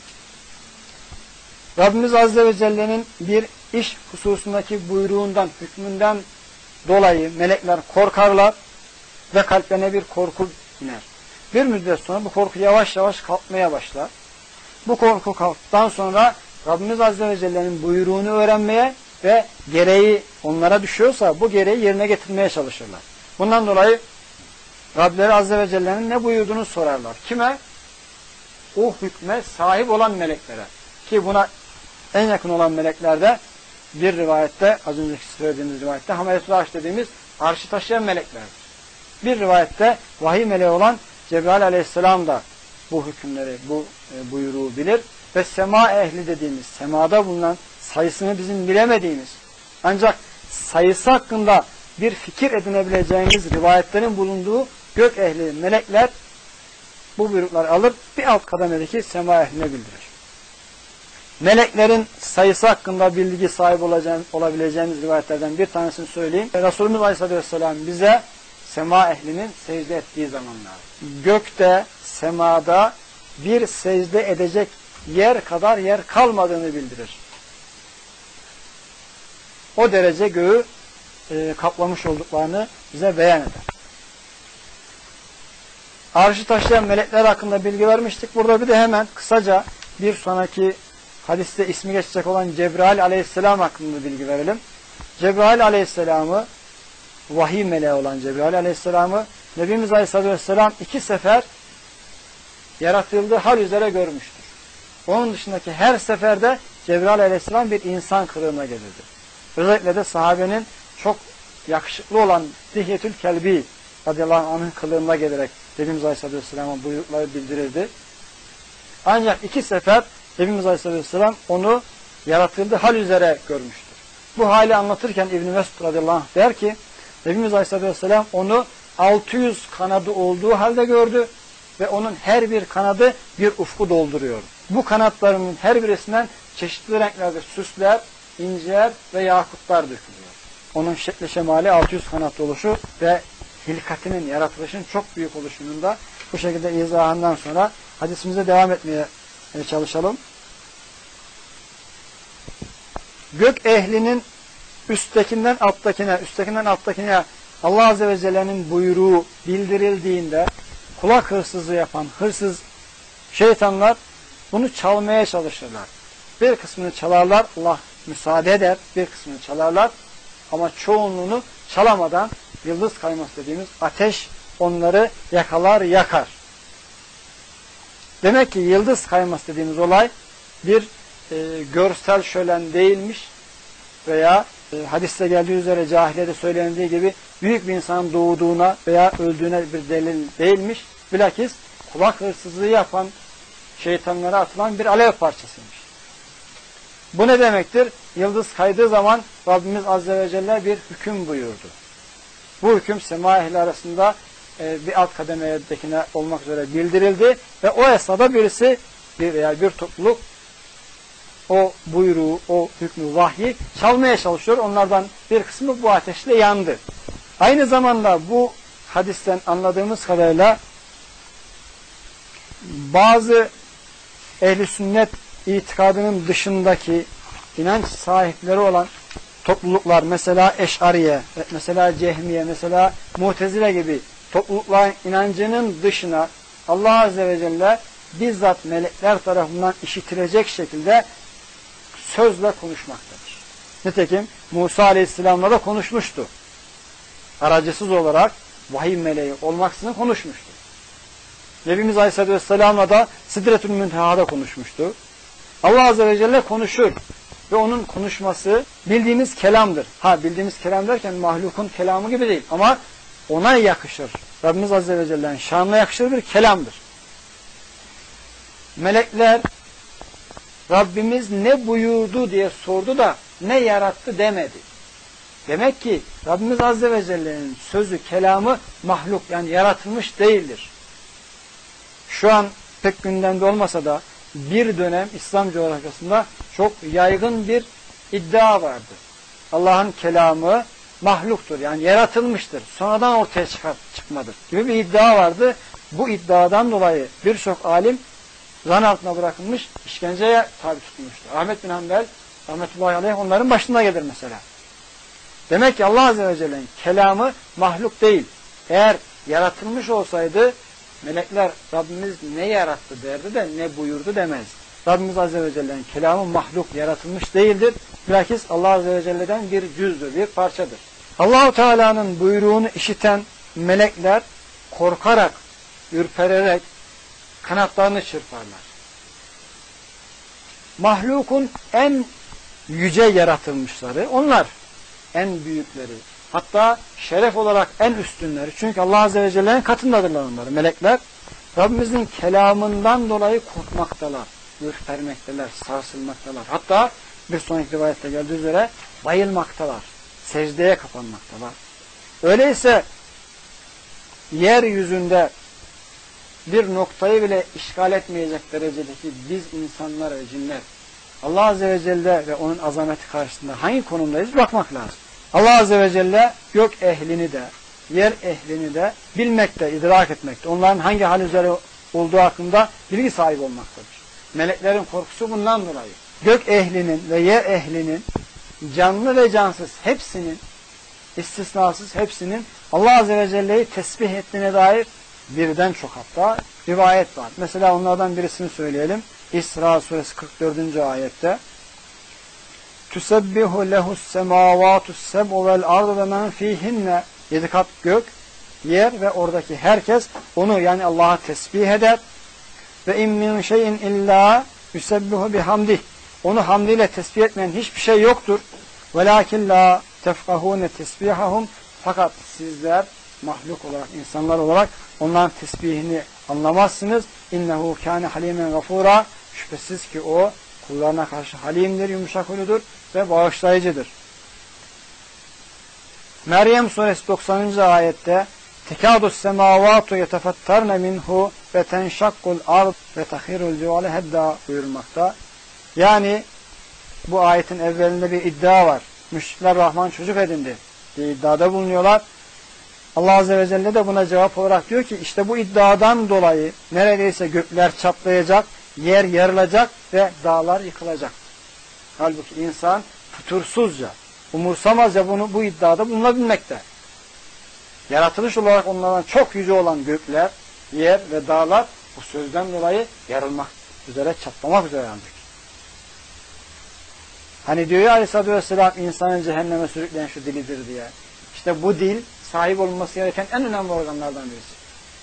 [SPEAKER 1] Rabbimiz Azze ve Celle'nin bir iş hususundaki buyruğundan, hükmünden dolayı melekler korkarlar ve kalplerine bir korku iner. Bir müddet sonra bu korku yavaş yavaş kalkmaya başlar. Bu korku kalktıktan sonra Rabbimiz Azze ve Celle'nin buyruğunu öğrenmeye ve gereği onlara düşüyorsa bu gereği yerine getirmeye çalışırlar. Bundan dolayı Rableri Azze ve Celle'nin ne buyurduğunu sorarlar. Kime? O hükme sahip olan meleklere. Ki buna en yakın olan meleklerde bir rivayette, az önceki söylediğimiz rivayette Hameletül Arş dediğimiz arşı taşıyan meleklerdir. Bir rivayette vahiy meleği olan Cebrail aleyhisselam da bu hükümleri, bu e, buyruğu bilir. Ve sema ehli dediğimiz, semada bulunan sayısını bizim bilemediğimiz, ancak sayısı hakkında bir fikir edinebileceğiniz rivayetlerin bulunduğu gök ehli melekler bu buyrukları alır bir alt kademedeki sema ehline bildirir. Meleklerin sayısı hakkında bilgi sahibi olabileceğimiz rivayetlerden bir tanesini söyleyeyim. Resulümüz Aleyhisselatü Vesselam bize sema ehlinin secde ettiği zamanlar. Gökte, semada bir secde edecek yer kadar yer kalmadığını bildirir. O derece göğü e, kaplamış olduklarını bize beyan eder. Arşı taşıyan melekler hakkında bilgi vermiştik. Burada bir de hemen kısaca bir sonraki hadiste ismi geçecek olan Cebrail aleyhisselam hakkında bilgi verelim. Cebrail aleyhisselamı vahiy meleği olan Cebrail aleyhisselamı Nebimiz aleyhisselatü vesselam iki sefer yaratıldığı hal üzere görmüştür. Onun dışındaki her seferde Cebrail aleyhisselam bir insan kılığına gelirdi. Özellikle de sahabenin çok yakışıklı olan Dihyetül Kelbi radıyallahu anh'ın kılığına gelerek Nebimiz aleyhisselatü vesselam'a buyrukları bildirirdi. Ancak iki sefer Nebimiz aleyhisselatü vesselam onu yaratıldığı hal üzere görmüştür. Bu hali anlatırken İbn-i Mesud radıyallahu anh der ki Nebimiz aleyhisselatü vesselam onu 600 kanadı olduğu halde gördü ve onun her bir kanadı bir ufku dolduruyor. Bu kanatlarının her birisinden çeşitli renklerde süsler, inceler ve yakutlar dökülüyor. Onun şekli şemali 600 kanatlı oluşu ve hilkatinin, yaratılışın çok büyük oluşunun da bu şekilde izahından sonra hadisimize devam etmeye çalışalım. Gök ehlinin üsttekinden alttakine, üsttekinden alttakine Allah Azze ve Celle'nin buyruğu bildirildiğinde kulak hırsızlığı yapan hırsız şeytanlar bunu çalmaya çalışırlar. Bir kısmını çalarlar, Allah müsaade eder, bir kısmını çalarlar ama çoğunluğunu çalamadan yıldız kayması dediğimiz ateş onları yakalar, yakar. Demek ki yıldız kayması dediğimiz olay bir e, görsel şölen değilmiş veya e, hadiste geldiği üzere cahiliyede söylendiği gibi büyük bir insan doğduğuna veya öldüğüne bir delil değilmiş. Bilakis kulak hırsızlığı yapan şeytanlara atılan bir alev parçasıymış. Bu ne demektir? Yıldız kaydığı zaman Rabbimiz Azze ve Celle bir hüküm buyurdu. Bu hüküm sema ehli arasında e, bir alt kademedekine olmak üzere bildirildi ve o esnada birisi bir veya bir topluluk o buyruğu, o hükmü, vahyi çalmaya çalışıyor. Onlardan bir kısmı bu ateşle yandı. Aynı zamanda bu hadisten anladığımız kadarıyla bazı ehli sünnet itikadının dışındaki inanç sahipleri olan topluluklar mesela Eş'ariye, mesela Cehmiye, mesela Mutezile gibi toplulukların inancının dışına Allah Azze ve Celle bizzat melekler tarafından işitilecek şekilde sözle konuşmaktadır. Nitekim Musa Aleyhisselam'la da konuşmuştu. Aracısız olarak vahiy meleği olmaksızın konuşmuştu. Nebimiz Aleyhisselatü Vesselam'la da Sidretül Münteha'da konuşmuştu. Allah Azze ve Celle konuşur ve onun konuşması bildiğimiz kelamdır. Ha bildiğimiz kelam derken mahlukun kelamı gibi değil ama ona yakışır. Rabbimiz Azze ve Celle'nin şanına yakışır bir kelamdır. Melekler Rabbimiz ne buyurdu diye sordu da ne yarattı demedi. Demek ki Rabbimiz Azze ve Celle'nin sözü, kelamı mahluk yani yaratılmış değildir. Şu an pek gündemde olmasa da bir dönem İslam coğrafyasında çok yaygın bir iddia vardı. Allah'ın kelamı mahluktur yani yaratılmıştır. Sonradan ortaya çıkmadır gibi bir iddia vardı. Bu iddiadan dolayı birçok alim zan altına bırakılmış, işkenceye tabi tutulmuştur. Ahmet bin Hanbel, rahmetullahi aleyh onların başında gelir mesela. Demek ki Allah Azze ve Celle'nin kelamı mahluk değil. Eğer yaratılmış olsaydı melekler Rabbimiz ne yarattı derdi de ne buyurdu demez. Rabbimiz Azze ve Celle'nin kelamı mahluk, yaratılmış değildir. Bilakis Allah Azze ve Celle'den bir cüzdür, bir parçadır. Allahu Teala'nın buyruğunu işiten melekler korkarak, ürpererek, kanatlarını çırparlar. Mahlukun en yüce yaratılmışları onlar. En büyükleri. Hatta şeref olarak en üstünleri. Çünkü Allah Azze ve Celle'nin katındadırlar onları. Melekler Rabbimizin kelamından dolayı korkmaktalar. Ürpermekteler, sarsılmaktalar. Hatta bir sonraki rivayette geldiği üzere bayılmaktalar. Secdeye kapanmaktalar. Öyleyse yeryüzünde bir noktayı bile işgal etmeyecek derecedeki biz insanlar ve cinler Allah Azze ve Celle ve onun azameti karşısında hangi konumdayız bakmak lazım. Allah Azze ve Celle gök ehlini de, yer ehlini de bilmekte, idrak etmekte. Onların hangi hal üzere olduğu hakkında bilgi sahibi olmaktadır. Meleklerin korkusu bundan dolayı. Gök ehlinin ve yer ehlinin canlı ve cansız hepsinin istisnasız hepsinin Allah Azze ve Celle'yi tesbih ettiğine dair birden çok hatta rivayet var. Mesela onlardan birisini söyleyelim. İsra suresi 44. ayette Tüsebbihu lehus semavatus seb'u vel ardu ve men fihinne yedi kat gök, yer ve oradaki herkes onu yani Allah'a tesbih eder ve in min şeyin illa yusebbihu bihamdih onu hamdiyle tesbih etmeyen hiçbir şey yoktur. Velakin la tefkahune tesbihahum fakat sizler mahluk olarak, insanlar olarak onların tesbihini anlamazsınız. İnnehu kâne halimen gafura şüphesiz ki o kullarına karşı halimdir, yumuşak huyludur ve bağışlayıcıdır. Meryem suresi 90. ayette Tekadu semavatu yetefettarne minhu ve tenşakkul ard ve tahirul civale hedda buyurmakta. Yani bu ayetin evvelinde bir iddia var. Müşrikler Rahman çocuk edindi diye iddiada bulunuyorlar. Allah Azze ve Celle de buna cevap olarak diyor ki işte bu iddiadan dolayı neredeyse gökler çatlayacak, yer yarılacak ve dağlar yıkılacak. Halbuki insan fütursuzca, umursamazca bunu bu iddiada bulunabilmekte. Yaratılış olarak onlardan çok yüce olan gökler, yer ve dağlar bu sözden dolayı yarılmak üzere, çatlamak üzere ancak. Hani diyor ya Aleyhisselatü Vesselam insanın cehenneme sürükleyen şu dilidir diye. İşte bu dil sahip olması gereken en önemli organlardan birisi.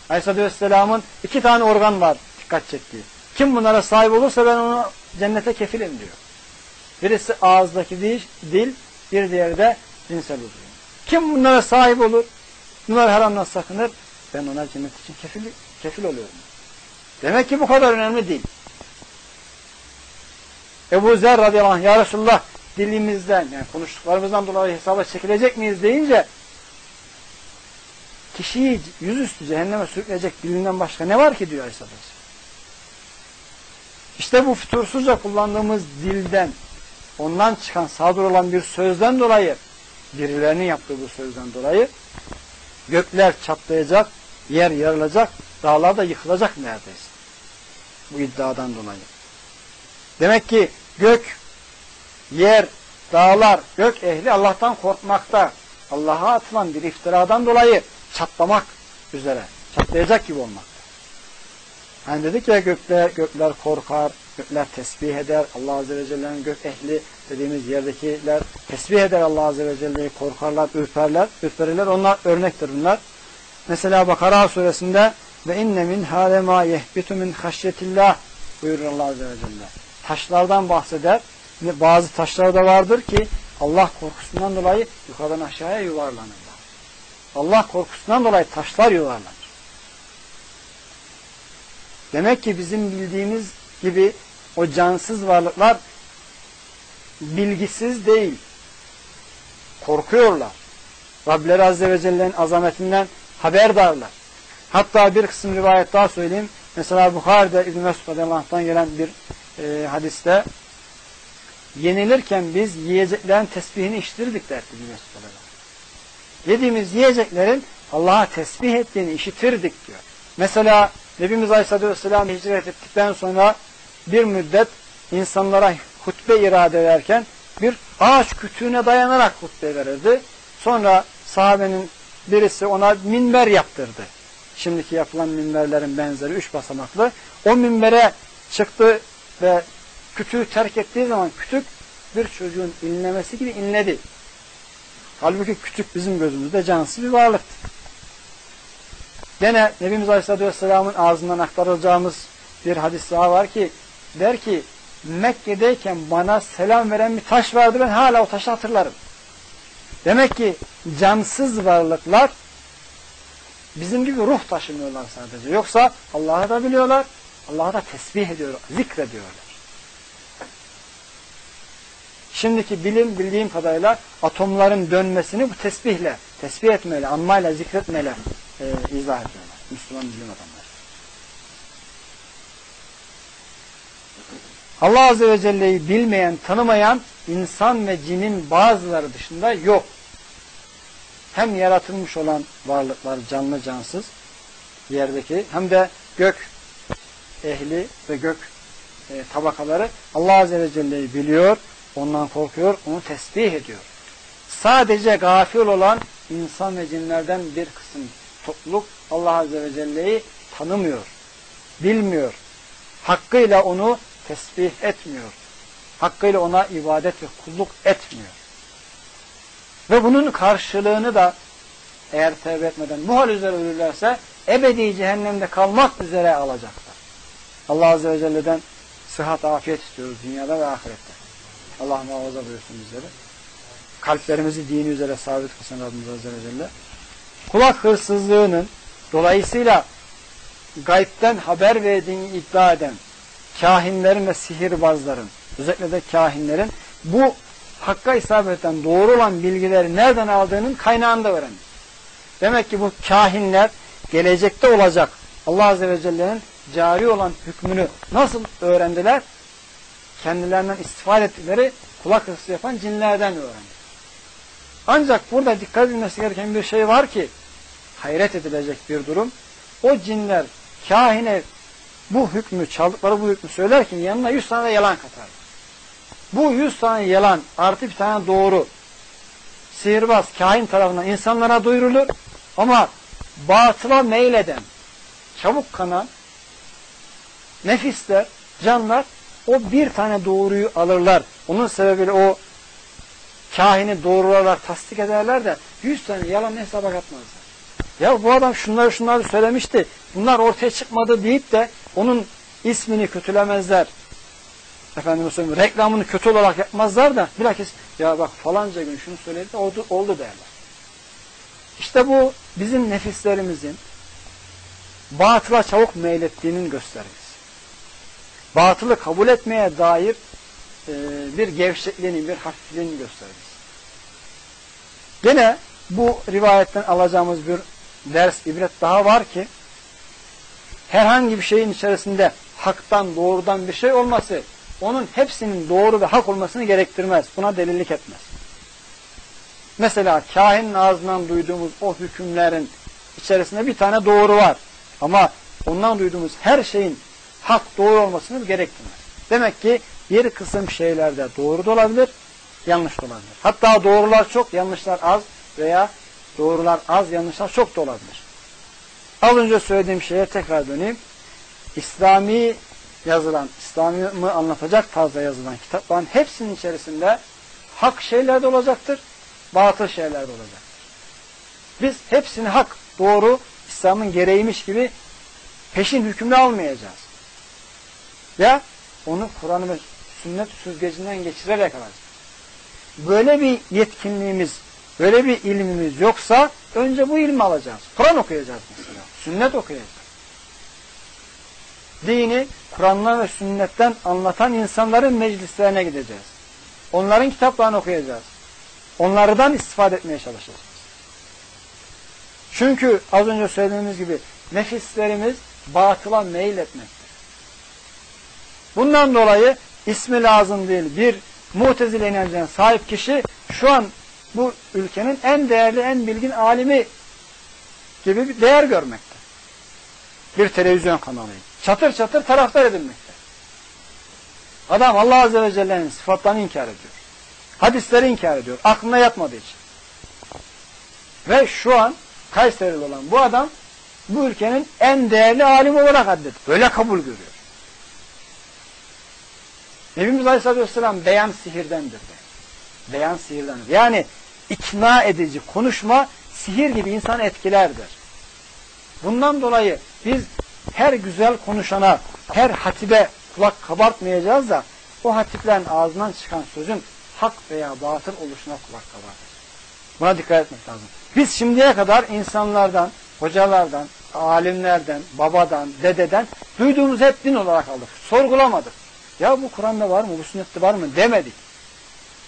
[SPEAKER 1] Aleyhisselatü Vesselam'ın iki tane organ var dikkat çektiği. Kim bunlara sahip olursa ben onu cennete kefilim diyor. Birisi ağızdaki dil, dil bir diğeri de cinsel uzun. Kim bunlara sahip olur? Bunlar haramdan sakınır. Ben ona cennet için kefil, kefil oluyorum. Demek ki bu kadar önemli değil. Ebu Zer radıyallahu anh ya Resulullah dilimizden yani konuştuklarımızdan dolayı hesaba çekilecek miyiz deyince kişiyi yüzüstü cehenneme sürükleyecek dilinden başka ne var ki diyor Aleyhisselatü İşte bu fütursuzca kullandığımız dilden ondan çıkan sadır olan bir sözden dolayı birilerinin yaptığı bu sözden dolayı gökler çatlayacak, yer yarılacak, dağlar da yıkılacak neredeyse. Bu iddiadan dolayı. Demek ki gök, yer, dağlar, gök ehli Allah'tan korkmakta. Allah'a atılan bir iftiradan dolayı çatlamak üzere. Çatlayacak gibi olmakta. Hani dedik ya gökler, gökler korkar, gökler tesbih eder. Allah Azze ve Celle'nin gök ehli dediğimiz yerdekiler tesbih eder Allah Azze ve Celle'yi korkarlar, ürperler, ürperirler. Onlar örnektir bunlar. Mesela Bakara suresinde ve inne min hâle mâ yehbitu min haşyetillah buyurur Allah Azze ve Celle. Taşlardan bahseder. Bazı taşlar da vardır ki Allah korkusundan dolayı yukarıdan aşağıya yuvarlanırlar. Allah korkusundan dolayı taşlar yuvarlanır. Demek ki bizim bildiğimiz gibi o cansız varlıklar bilgisiz değil. Korkuyorlar. Rableri Azze ve Celle'nin azametinden haberdarlar. Hatta bir kısım rivayet daha söyleyeyim. Mesela Bukhari'de İbn-i Mesud gelen bir e, hadiste yenilirken biz yiyeceklerin tesbihini iştirdik der İbn-i Mesud Yediğimiz yiyeceklerin Allah'a tesbih ettiğini işitirdik diyor. Mesela Nebimiz Aleyhisselatü Vesselam hicret ettikten sonra bir müddet insanlara hutbe irade ederken bir ağaç kütüğüne dayanarak hutbe verirdi. Sonra sahabenin birisi ona minber yaptırdı. Şimdiki yapılan minberlerin benzeri üç basamaklı. O minbere çıktı ve kütüğü terk ettiği zaman kütük bir çocuğun inlemesi gibi inledi. Halbuki kütük bizim gözümüzde cansız bir varlıktır. Gene Nebimiz Aleyhisselatü Vesselam'ın ağzından aktarılacağımız bir hadis daha var ki der ki Mekke'deyken bana selam veren bir taş vardı ben hala o taşı hatırlarım. Demek ki cansız varlıklar bizim gibi ruh taşımıyorlar sadece. Yoksa Allah'ı da biliyorlar, Allah'ı da tesbih ediyorlar, zikrediyorlar. Şimdiki bilim bildiğim kadarıyla atomların dönmesini bu tesbihle, tesbih etmeyle, anmayla, zikretmeyle e, izah ediyorlar. Müslüman bilim adamları. Allah Azze ve Celle'yi bilmeyen, tanımayan insan ve cinin bazıları dışında yok. Hem yaratılmış olan varlıklar canlı cansız yerdeki hem de gök ehli ve gök e, tabakaları Allah Azze ve Celle'yi biliyor, ondan korkuyor, onu tesbih ediyor. Sadece gafil olan insan ve cinlerden bir kısım topluluk Allah Azze ve Celle'yi tanımıyor, bilmiyor. Hakkıyla onu tesbih etmiyor. Hakkıyla ona ibadet ve kulluk etmiyor. Ve bunun karşılığını da eğer tevbe etmeden bu hal üzere ölürlerse ebedi cehennemde kalmak üzere alacaklar. Allah Azze ve Celle'den sıhhat, afiyet istiyoruz dünyada ve ahirette. Allah muhafaza buyursun bizleri. Kalplerimizi dini üzere sabit kılsın Rabbimiz Azze ve Celle. Kulak hırsızlığının dolayısıyla gaybden haber verdiğini iddia eden kahinlerin ve sihirbazların özellikle de kahinlerin bu hakka isabeten doğru olan bilgileri nereden aldığının kaynağını da öğrendik. Demek ki bu kahinler gelecekte olacak Allah Azze ve Celle'nin cari olan hükmünü nasıl öğrendiler? Kendilerinden istifade ettikleri kulak hırsı yapan cinlerden öğrendi. Ancak burada dikkat edilmesi gereken bir şey var ki hayret edilecek bir durum. O cinler kahine bu hükmü, çaldıkları bu hükmü söylerken yanına yüz tane yalan katar. Bu yüz tane yalan artı bir tane doğru sihirbaz, kahin tarafından insanlara duyurulur ama batıla meyleden, çabuk kanan nefisler, canlar o bir tane doğruyu alırlar. Onun sebebiyle o kahini doğrularlar, tasdik ederler de yüz tane yalan hesaba katmazlar. Ya bu adam şunları şunları söylemişti, bunlar ortaya çıkmadı deyip de onun ismini kötülemezler. Efendim söyleyeyim, reklamını kötü olarak yapmazlar da bilakis ya bak falanca gün şunu söyledi oldu, oldu derler. İşte bu bizim nefislerimizin batıla çabuk meylettiğinin göstergesi. Batılı kabul etmeye dair e, bir gevşekliğinin, bir hafifliğinin göstergesi. Gene bu rivayetten alacağımız bir ders, ibret daha var ki herhangi bir şeyin içerisinde haktan, doğrudan bir şey olması onun hepsinin doğru ve hak olmasını gerektirmez. Buna delillik etmez. Mesela kahinin ağzından duyduğumuz o hükümlerin içerisinde bir tane doğru var. Ama ondan duyduğumuz her şeyin hak doğru olmasını gerektirmez. Demek ki bir kısım şeylerde doğru da olabilir, yanlış da olabilir. Hatta doğrular çok, yanlışlar az veya doğrular az, yanlışlar çok da olabilir. Az önce söylediğim şeye tekrar döneyim. İslami yazılan, İslam'ı anlatacak tarzda yazılan kitapların hepsinin içerisinde hak şeyler de olacaktır, batıl şeyler de olacaktır. Biz hepsini hak, doğru, İslam'ın gereğiymiş gibi peşin hükümlü almayacağız. Ya onu Kur'an ve sünnet süzgecinden geçirerek alacağız. Böyle bir yetkinliğimiz, böyle bir ilmimiz yoksa önce bu ilmi alacağız. Kur'an okuyacağız mesela. Sünnet okuyacağız. Dini Kur'an'dan ve sünnetten anlatan insanların meclislerine gideceğiz. Onların kitaplarını okuyacağız. Onlardan istifade etmeye çalışacağız. Çünkü az önce söylediğimiz gibi nefislerimiz batıla meyil etmektir. Bundan dolayı ismi lazım değil. Bir mutezile inancına sahip kişi şu an bu ülkenin en değerli, en bilgin alimi gibi bir değer görmekte. Bir televizyon kanalı. Çatır çatır taraftar edilmekte. Adam Allah Azze ve Celle'nin sıfatlarını inkar ediyor. Hadisleri inkar ediyor. Aklına yatmadığı için. Ve şu an Kayserili olan bu adam bu ülkenin en değerli alim olarak addediyor. Böyle kabul görüyor. Nebimiz Aleyhisselatü Vesselam beyan sihirdendir. De. Beyan sihirdendir. Yani ikna edici konuşma sihir gibi insan etkilerdir. Bundan dolayı biz her güzel konuşana, her hatibe kulak kabartmayacağız da o hatiplerin ağzından çıkan sözün hak veya batıl oluşuna kulak kabartacağız. Buna dikkat etmek lazım. Biz şimdiye kadar insanlardan, hocalardan, alimlerden, babadan, dededen duyduğumuz hep din olarak aldık. Sorgulamadık. Ya bu Kur'an'da var mı, bu sünnette var mı demedik.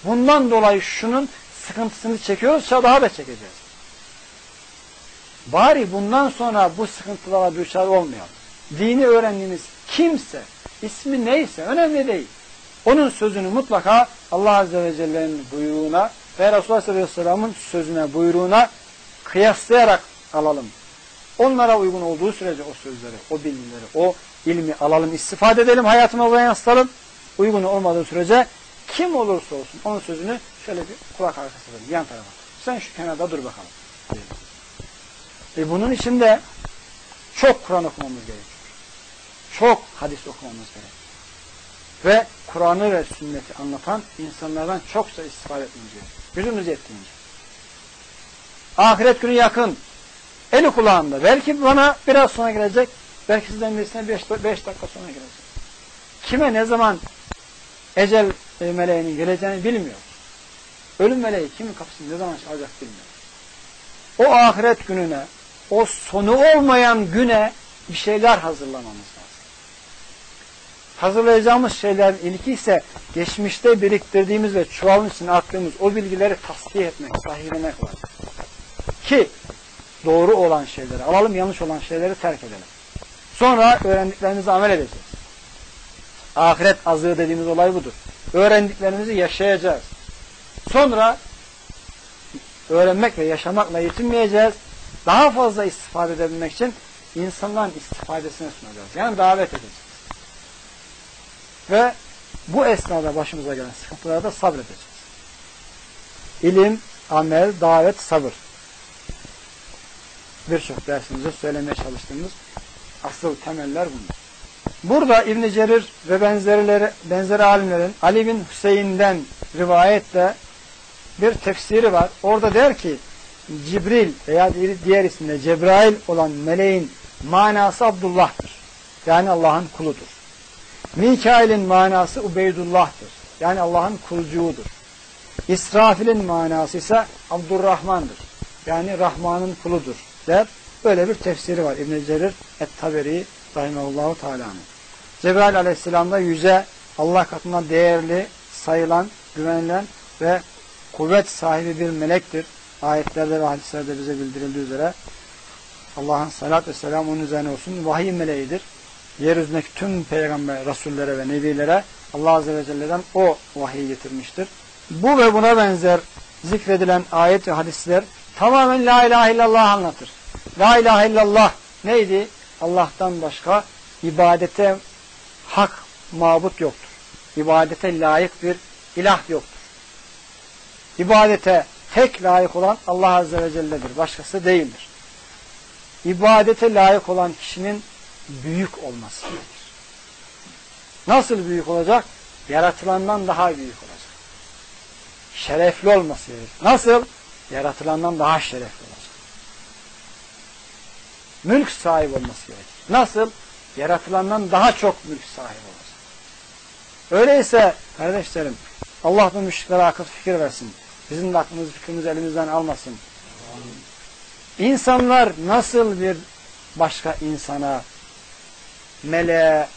[SPEAKER 1] Bundan dolayı şunun sıkıntısını çekiyorsa daha da çekeceğiz. Bari bundan sonra bu sıkıntılara düşer olmayalım. Dini öğrendiğimiz kimse, ismi neyse önemli değil. Onun sözünü mutlaka Allah Azze ve Celle'nin buyruğuna ve Resulullah sallallahu aleyhi ve sellem'in sözüne, buyruğuna kıyaslayarak alalım. Onlara uygun olduğu sürece o sözleri, o bilgileri, o ilmi alalım, istifade edelim, hayatımıza yansıtalım. Uygun olmadığı sürece kim olursa olsun onun sözünü şöyle bir kulak arkası verin, yan tarafa. Sen şu kenarda dur bakalım. E bunun için de çok Kur'an okumamız gerekiyor. Çok hadis okumamız gerekiyor. Ve Kur'an'ı ve sünneti anlatan insanlardan çokça istifade etmemiz gerekiyor. Gücümüz yettiğince. Ahiret günü yakın. Eli kulağında. Belki bana biraz sonra gelecek. Belki sizden birisine beş, beş dakika sonra gelecek. Kime ne zaman ecel e, meleğinin geleceğini bilmiyor. Ölüm meleği kimin kapısını ne zaman çalacak bilmiyor. O ahiret gününe, o sonu olmayan güne bir şeyler hazırlamamız lazım. Hazırlayacağımız şeyler ilki ise geçmişte biriktirdiğimiz ve çoğalmış için attığımız o bilgileri tasfiye etmek, sahihlemek var. Ki doğru olan şeyleri alalım, yanlış olan şeyleri terk edelim. Sonra öğrendiklerimizi amel edeceğiz. Ahiret azığı dediğimiz olay budur. Öğrendiklerimizi yaşayacağız. Sonra öğrenmek ve yaşamakla yetinmeyeceğiz. Daha fazla istifade edebilmek için insanların istifadesine sunacağız. Yani davet edeceğiz. Ve bu esnada başımıza gelen sıkıntılara da sabredeceğiz. İlim, amel, davet, sabır. Birçok dersimizde söylemeye çalıştığımız asıl temeller bunlar. Burada İbn Cerir ve benzerleri benzeri alimlerin Ali bin Hüseyin'den rivayetle bir tefsiri var. Orada der ki Cibril veya diğer isimde Cebrail olan meleğin manası Abdullah'tır. Yani Allah'ın kuludur. Mikail'in manası Ubeydullah'tır. Yani Allah'ın kulcuğudur. İsrafil'in manası ise Abdurrahman'dır. Yani Rahman'ın kuludur der. Böyle bir tefsiri var İbn-i Cerir Et-Taberi Rahimahullahu Teala'nın. Cebrail Aleyhisselam'da yüce Allah katında değerli, sayılan, güvenilen ve kuvvet sahibi bir melektir. Ayetlerde ve hadislerde bize bildirildiği üzere Allah'ın salat ve selam onun üzerine olsun. Vahiy meleğidir. Yeryüzündeki tüm peygamber, rasullere ve nebilere Allah Azze ve Celle'den o vahiy getirmiştir. Bu ve buna benzer zikredilen ayet ve hadisler tamamen La ilahe illallah anlatır. La ilahe illallah neydi? Allah'tan başka ibadete hak mabut yoktur. İbadete layık bir ilah yoktur. İbadete tek layık olan Allah Azze ve Celle'dir. Başkası değildir. İbadete layık olan kişinin büyük olması gerekir. Nasıl büyük olacak? Yaratılandan daha büyük olacak. Şerefli olması gerekir. Nasıl? Yaratılandan daha şerefli olacak. Mülk sahibi olması gerekir. Nasıl? Yaratılandan daha çok mülk sahibi olacak. Öyleyse kardeşlerim Allah bu müşriklere akıl fikir versin. Bizim de aklımız fikrimizi elimizden almasın. İnsanlar nasıl bir başka insana, meleğe,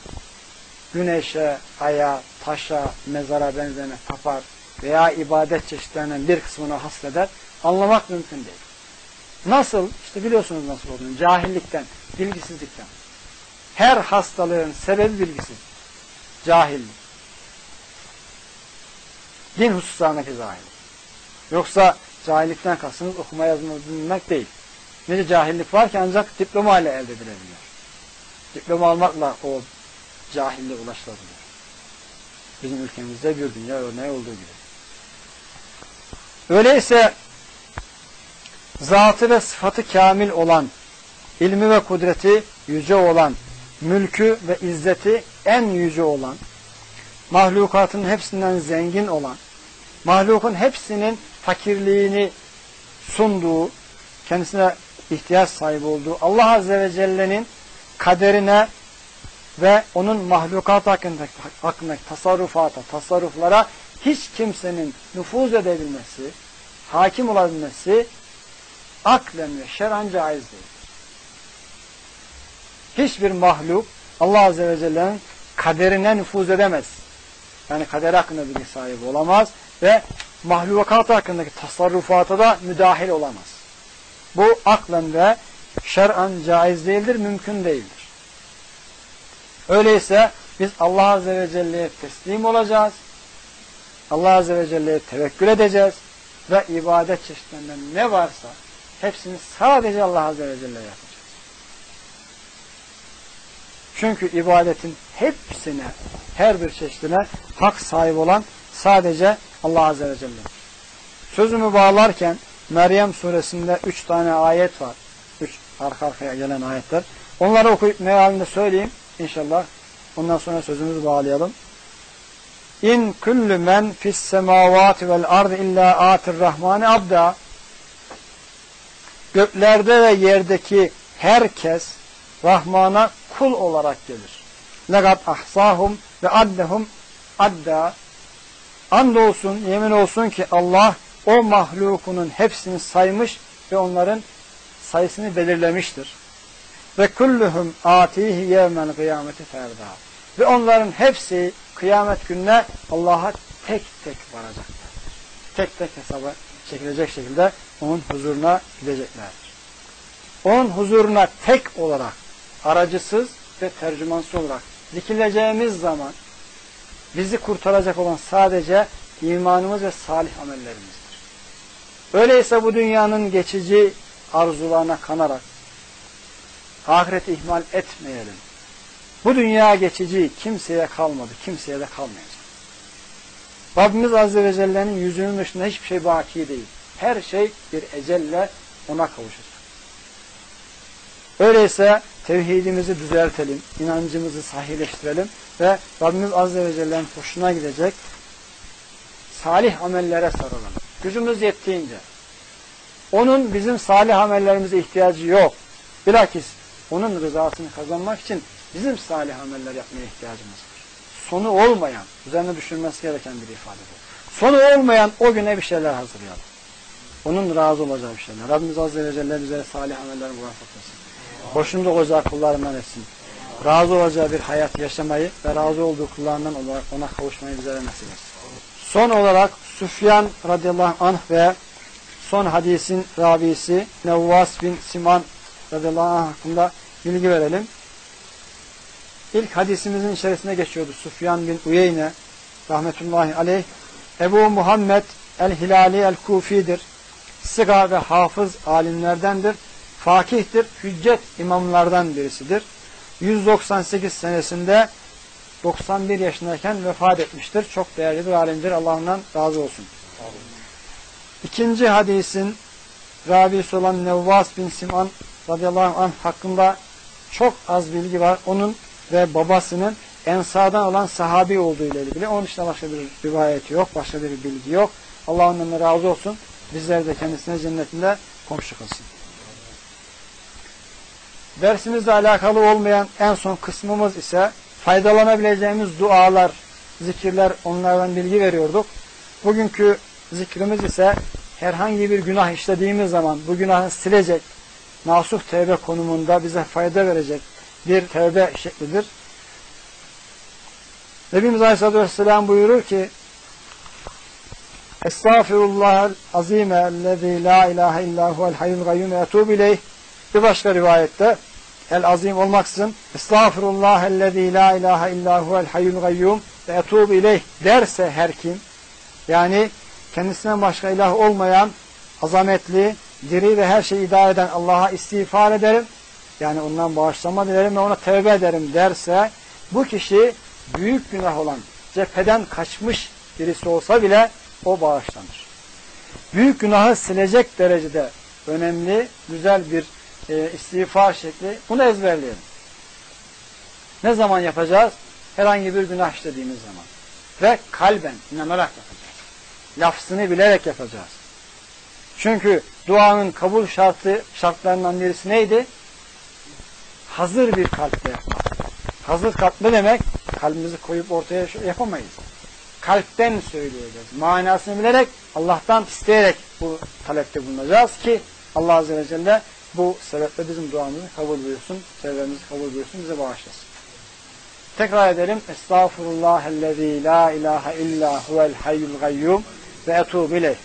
[SPEAKER 1] güneşe, aya, taşa, mezara benzeme tapar veya ibadet çeşitlerinden bir kısmını hasleder, anlamak mümkün değil. Nasıl? İşte biliyorsunuz nasıl olduğunu. Cahillikten, bilgisizlikten. Her hastalığın sebebi bilgisiz. Cahillik. Din hususlarındaki cahillik. Yoksa cahillikten kastınız okuma yazma bilmek değil. Nece cahillik var ki ancak diploma ile elde edilebiliyor. Diploma almakla o cahilliğe ulaşılabiliyor. Bizim ülkemizde bir dünya örneği olduğu gibi. Öyleyse zatı ve sıfatı kamil olan, ilmi ve kudreti yüce olan, mülkü ve izzeti en yüce olan, mahlukatın hepsinden zengin olan, mahlukun hepsinin fakirliğini sunduğu, kendisine ihtiyaç sahibi olduğu Allah Azze ve Celle'nin kaderine ve onun mahlukat hakkındaki, hakkındaki tasarrufata, tasarruflara hiç kimsenin nüfuz edebilmesi, hakim olabilmesi aklen ve şer'an caiz değildir. Hiçbir mahluk Allah Azze ve Celle'nin kaderine nüfuz edemez. Yani kader hakkında bilgi sahibi olamaz ve mahlukat hakkındaki tasarrufata da müdahil olamaz. Bu aklen ve şer'an caiz değildir, mümkün değildir. Öyleyse Biz Allah Azze ve Celle'ye teslim olacağız. Allah Azze ve Celle'ye tevekkül edeceğiz. Ve ibadet çeşitlerinden ne varsa hepsini sadece Allah Azze ve Celle yapacağız. Çünkü ibadetin hepsine, her bir çeşidine hak sahibi olan sadece Allah Azze ve Celle. Sözümü bağlarken Meryem suresinde üç tane ayet var. Üç arka arkaya gelen ayetler. Onları okuyup mealini söyleyeyim inşallah. Ondan sonra sözümüzü bağlayalım. İn kullu men fis semavati vel ardı illa atir rahmani abda Göklerde ve yerdeki herkes Rahman'a kul olarak gelir. Legat ahsahum ve addehum adda Andolsun, yemin olsun ki Allah o mahlukunun hepsini saymış ve onların sayısını belirlemiştir. Ve kulluhum atihi yevmel kıyameti ferda. Ve onların hepsi kıyamet gününe Allah'a tek tek varacaklar. Tek tek hesaba çekilecek şekilde onun huzuruna gideceklerdir. Onun huzuruna tek olarak aracısız ve tercümansız olarak dikileceğimiz zaman bizi kurtaracak olan sadece imanımız ve salih amellerimizdir. Öyleyse bu dünyanın geçici arzularına kanarak ahireti ihmal etmeyelim. Bu dünya geçici kimseye kalmadı, kimseye de kalmayacak. Rabbimiz Azze ve Celle'nin yüzünün dışında hiçbir şey baki değil. Her şey bir ecelle ona kavuşacak. Öyleyse tevhidimizi düzeltelim, inancımızı sahileştirelim ve Rabbimiz Azze ve Celle'nin hoşuna gidecek salih amellere sarılalım. Gücümüz yettiğince. Onun bizim salih amellerimize ihtiyacı yok. Bilakis onun rızasını kazanmak için bizim salih ameller yapmaya ihtiyacımız var. Sonu olmayan, üzerine düşünmesi gereken bir ifade bu. Sonu olmayan o güne bir şeyler hazırlayalım. Onun razı olacağı bir şeyler. Rabbimiz Azze ve Celle bize salih ameller muvaffak etsin. Hoşunda olacağı kullarından etsin. Razı olacağı bir hayat yaşamayı ve razı olduğu kullarından olarak ona kavuşmayı bize nasip etsin. Son olarak Süfyan radıyallahu anh ve son hadisin rabisi Nevvas bin Siman radıyallahu anh hakkında bilgi verelim. İlk hadisimizin içerisine geçiyordu. Süfyan bin Uyeyne rahmetullahi aleyh Ebu Muhammed el-Hilali el-Kufi'dir. Sıga ve hafız alimlerdendir. Fakihtir, hüccet imamlardan birisidir. 198 senesinde 91 yaşındayken vefat etmiştir. Çok değerli bir alimdir. Allah'ından razı olsun. İkinci hadisin Rabisi olan Nevvas bin Siman radıyallahu anh hakkında çok az bilgi var. Onun ve babasının Ensa'dan olan sahabi olduğu ile ilgili. Onun dışında başka bir rivayeti yok. Başka bir bilgi yok. Allah ondan razı olsun. Bizler de kendisine cennetinde komşu kılsın. Dersimizle alakalı olmayan en son kısmımız ise faydalanabileceğimiz dualar, zikirler onlardan bilgi veriyorduk. Bugünkü zikrimiz ise herhangi bir günah işlediğimiz zaman bu günahı silecek, nasuh tevbe konumunda bize fayda verecek bir tevbe şeklidir. Nebimiz Aleyhisselatü Vesselam buyurur ki Estağfirullah azime ellezî la ilahe illa huvel hayyul gayyum etûb ileyh bir başka rivayette el azim olmaksızın Estağfirullah ellezî la ilahe illa huvel hayyul gayyum ve etûb ileyh derse her kim yani kendisinden başka ilah olmayan azametli, diri ve her şeyi idare eden Allah'a istiğfar ederim. Yani ondan bağışlama dilerim ve ona tevbe ederim derse bu kişi büyük günah olan cepheden kaçmış birisi olsa bile o bağışlanır. Büyük günahı silecek derecede önemli, güzel bir e, istiğfar şekli. Bunu ezberleyelim. Ne zaman yapacağız? Herhangi bir günah işlediğimiz zaman. Ve kalben, inanarak yapacağız. Lafzını bilerek yapacağız. Çünkü duanın kabul şartı, şartlarından birisi neydi? Hazır bir kalple yapmak. Hazır kalp ne demek? Kalbimizi koyup ortaya yapamayız. Kalpten söyleyeceğiz. Manasını bilerek, Allah'tan isteyerek bu talepte bulunacağız ki Allah Azze ve Celle bu sebeple bizim duamızı kabul buyursun, sevmemizi kabul buyursun, bize bağışlasın. Tekrar edelim. Estağfurullahellezî la ilahe illa huvel hayyul gayyum ve etûb ileyh.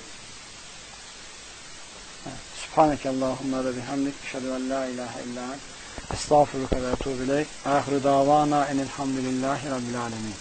[SPEAKER 1] Subhaneke Allahumma ve bihamdik. Eşhedü en la ilahe illa. Estağfurullah ve etûbü ileyk. Ahiru davana enelhamdülillahi rabbil alemin.